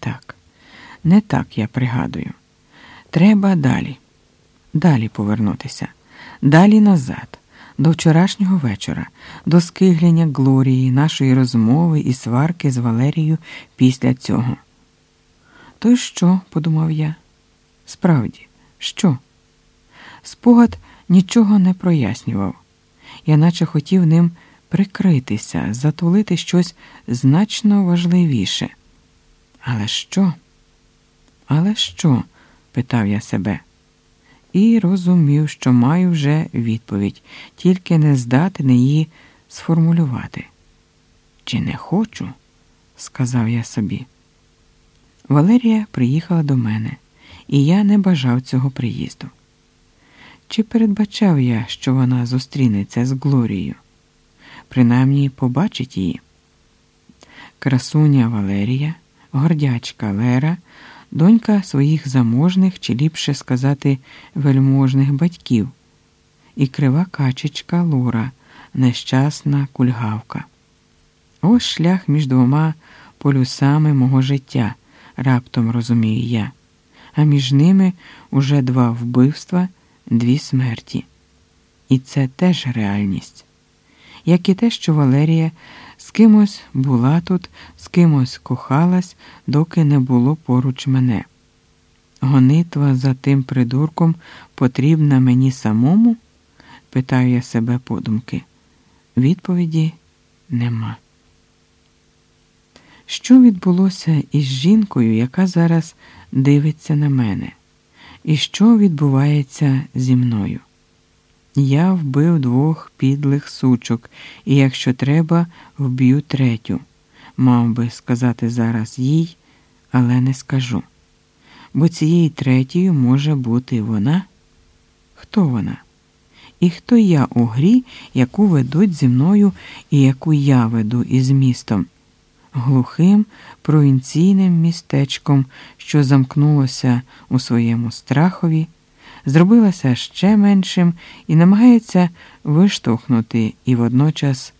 так, не так я пригадую. Треба далі, далі повернутися, далі назад, до вчорашнього вечора, до скиглення Глорії, нашої розмови і сварки з Валерією після цього. То що, подумав я? Справді, що? Спогад нічого не прояснював. Я наче хотів ним прикритися, затулити щось значно важливіше. Але що? Але що? питав я себе. І розумів, що маю вже відповідь, тільки не здатен її сформулювати. Чи не хочу? сказав я собі. Валерія приїхала до мене, і я не бажав цього приїзду. Чи передбачав я, що вона зустрінеться з Глорією? Принаймні побачить її. Красуня Валерія, гордячка Лера, донька своїх заможних, чи ліпше сказати, вельможних батьків, і крива качечка Лора, нещасна кульгавка. Ось шлях між двома полюсами мого життя, раптом розумію я, а між ними уже два вбивства дві смерті. І це теж реальність, як і те, що Валерія з кимось була тут, з кимось кохалась, доки не було поруч мене. Гонитва за тим придурком потрібна мені самому? питаю я себе подумки. Відповіді нема. Що відбулося із жінкою, яка зараз дивиться на мене? І що відбувається зі мною? Я вбив двох підлих сучок, і якщо треба, вб'ю третю. Мав би сказати зараз їй, але не скажу. Бо цією третьою може бути вона? Хто вона? І хто я у грі, яку ведуть зі мною і яку я веду із містом? глухим провінційним містечком, що замкнулося у своєму страхові, зробилося ще меншим і намагається виштовхнути і водночас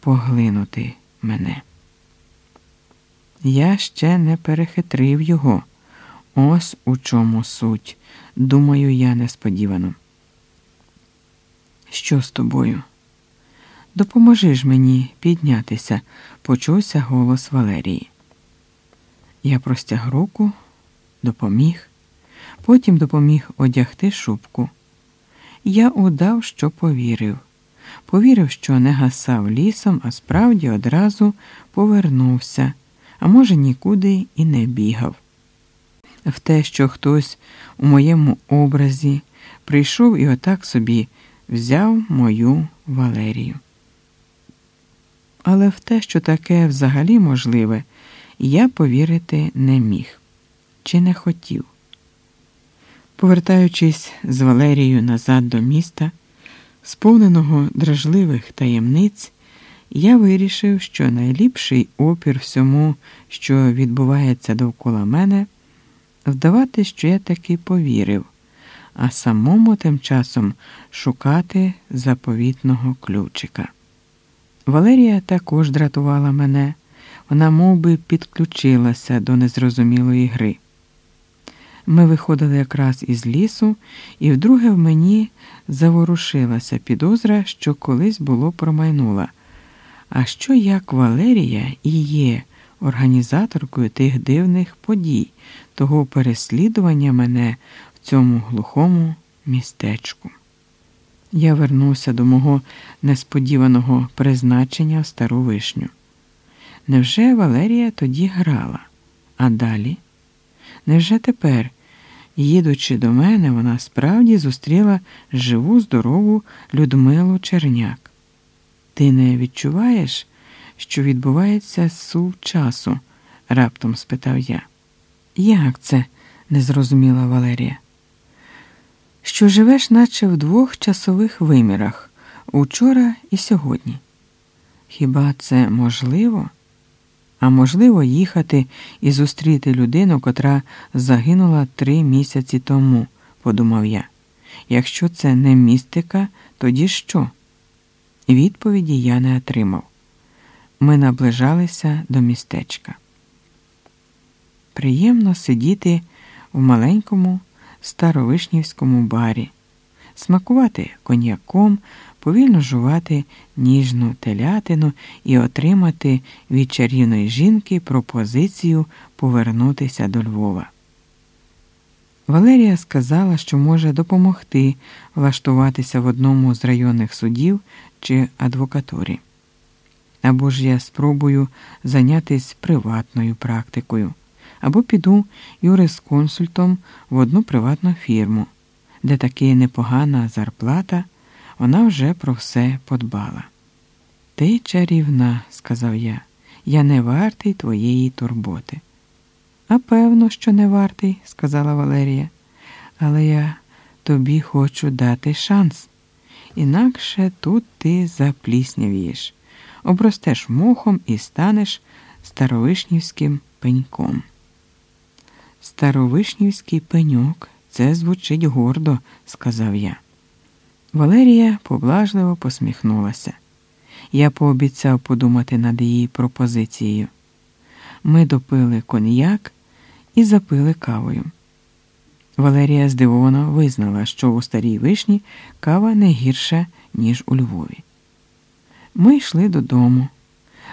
поглинути мене. Я ще не перехитрив його. Ось у чому суть, думаю я несподівано. Що з тобою? Допоможи ж мені піднятися, почувся голос Валерії. Я простяг руку, допоміг, потім допоміг одягти шубку. Я удав, що повірив. Повірив, що не гасав лісом, а справді одразу повернувся, а може, нікуди і не бігав. В те, що хтось у моєму образі прийшов і отак собі взяв мою Валерію але в те, що таке взагалі можливе, я повірити не міг чи не хотів. Повертаючись з Валерією назад до міста, сповненого дражливих таємниць, я вирішив, що найліпший опір всьому, що відбувається довкола мене, вдавати, що я таки повірив, а самому тим часом шукати заповітного ключика. Валерія також дратувала мене, вона мов би, підключилася до незрозумілої гри. Ми виходили якраз із лісу, і вдруге в мені заворушилася підозра, що колись було промайнула. А що як Валерія і є організаторкою тих дивних подій, того переслідування мене в цьому глухому містечку? Я вернувся до мого несподіваного призначення в стару вишню. Невже Валерія тоді грала? А далі? Невже тепер, їдучи до мене, вона справді зустріла живу, здорову Людмилу Черняк? Ти не відчуваєш, що відбувається сув часу? раптом спитав я. Як це? не зрозуміла Валерія що живеш, наче в двох часових вимірах учора і сьогодні. Хіба це можливо? А можливо їхати і зустріти людину, котра загинула три місяці тому, подумав я. Якщо це не містика, тоді що? Відповіді я не отримав. Ми наближалися до містечка. приємно сидіти в маленькому старовишнівському барі, смакувати коньяком, повільно жувати ніжну телятину і отримати від чарівної жінки пропозицію повернутися до Львова. Валерія сказала, що може допомогти влаштуватися в одному з районних судів чи адвокатурі. Або ж я спробую зайнятися приватною практикою, або піду юрисконсультом в одну приватну фірму, де таки непогана зарплата, вона вже про все подбала. Ти чарівна, сказав я, я не вартий твоєї турботи. А певно, що не вартий, сказала Валерія, але я тобі хочу дати шанс. Інакше тут ти запліснявієш, обростеш мохом і станеш старовишнівським пеньком. Старовишнівський пеньок, це звучить гордо, сказав я. Валерія поблажливо посміхнулася. Я пообіцяв подумати над її пропозицією. Ми допили коньяк і запили кавою. Валерія здивовано визнала, що у старій вишні кава не гірша, ніж у Львові. Ми йшли додому.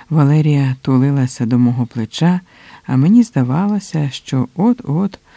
Валерія тулилася до мого плеча, а мені здавалося, що от-от